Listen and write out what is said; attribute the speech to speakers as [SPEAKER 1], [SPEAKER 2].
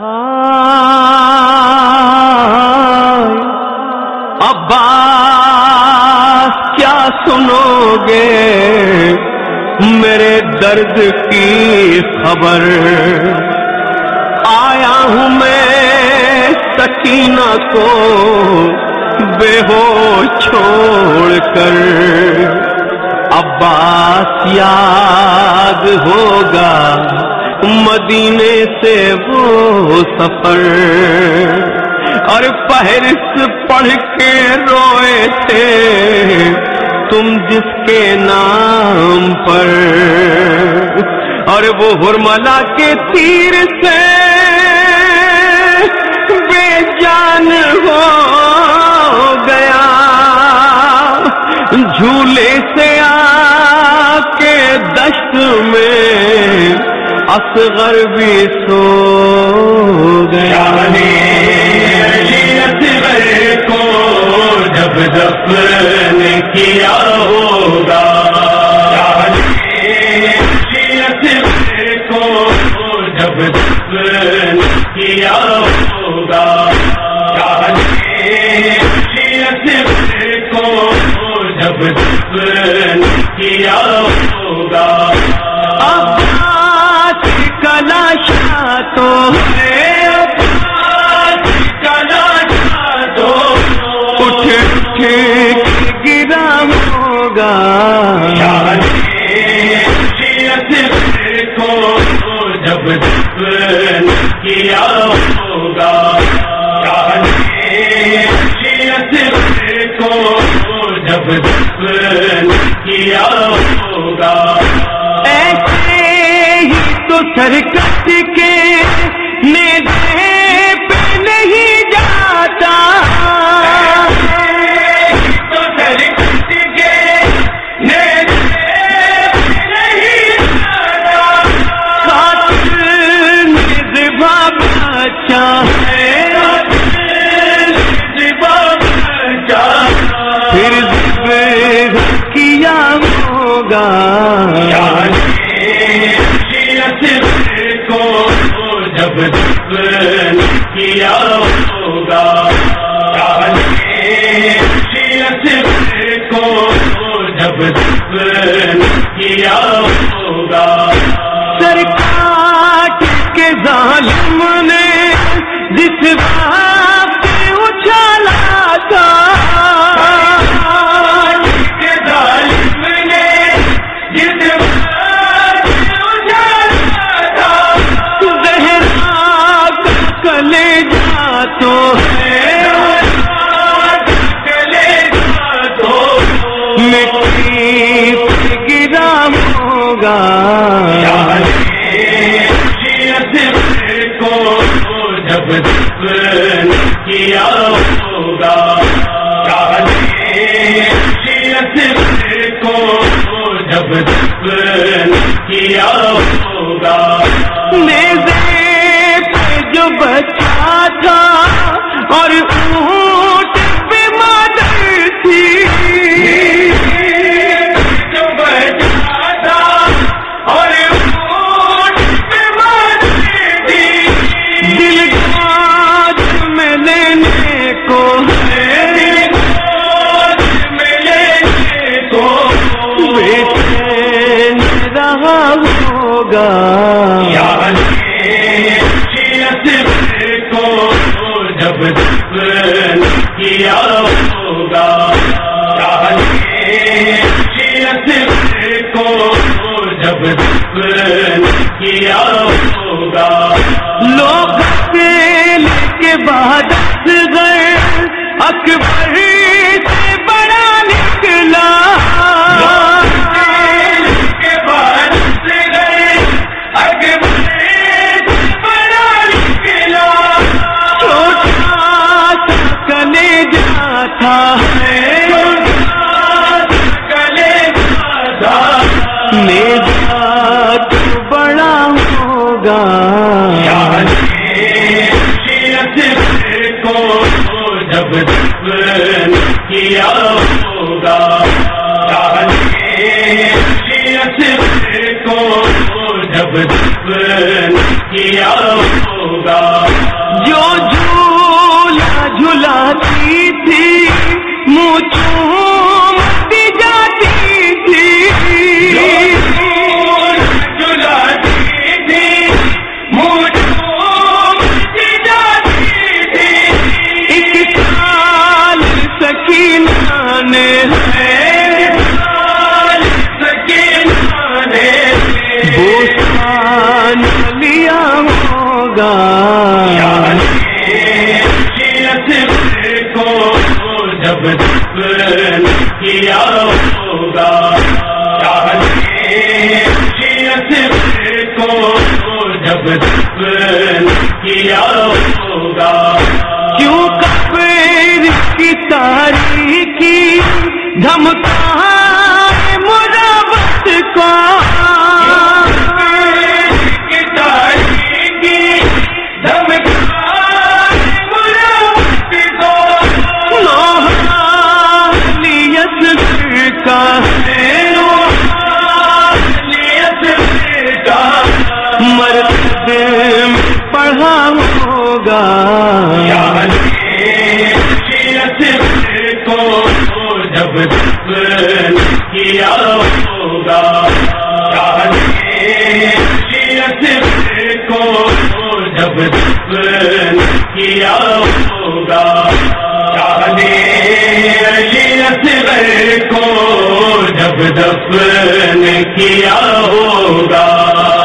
[SPEAKER 1] عباس، کیا سنو گے؟ میرے درد کی خبر۔ آیا ہوں میں سکینہ کو بے ہو چھوڑ کر۔ عباس، یاد ہوگا مدینے سے وہ سفر۔ اور فہرست پڑھ کے روئے تھے تم جس کے نام پر۔ اور وہ ہرملا کے تیر سے بے جان ہو۔ اصغر بھی سو گیا
[SPEAKER 2] یعنی اصغر کو جب دفن کیا ہوگا۔ یعنی کو جب دفن کیا ہوگا۔
[SPEAKER 1] ہوگا۔
[SPEAKER 2] جب کیا ہوگا۔ کو جب کیا ہوگا۔
[SPEAKER 1] ایسے ہی تو سرکت کے کیا ہوگا
[SPEAKER 2] کو جب کیا ہوگا
[SPEAKER 1] سر کے ظالم نے جس بات ہوگا
[SPEAKER 2] جب کیا ہوگا کو جب کیا ہوگا
[SPEAKER 1] جو بچا تھا اور اونٹ پہ مادر تھی۔ ہوگا۔
[SPEAKER 2] جب دفن کیا ہوگا۔ کو جب کیا ہوگا۔
[SPEAKER 1] لوگ کے بعد گئے۔ اکبر سے بڑا نکلا۔ نجات بڑا ہوگا۔
[SPEAKER 2] کو جب کیا ہوگا کو جب کیا ہوگا۔ کیا ہوگا؟
[SPEAKER 1] کیوں کفر کی تاریخی دھمکا مرابط کو کا
[SPEAKER 2] کیا ہوگا؟ کو جب دفن کیا ہوگا؟ کو جب دفن کیا ہوگا؟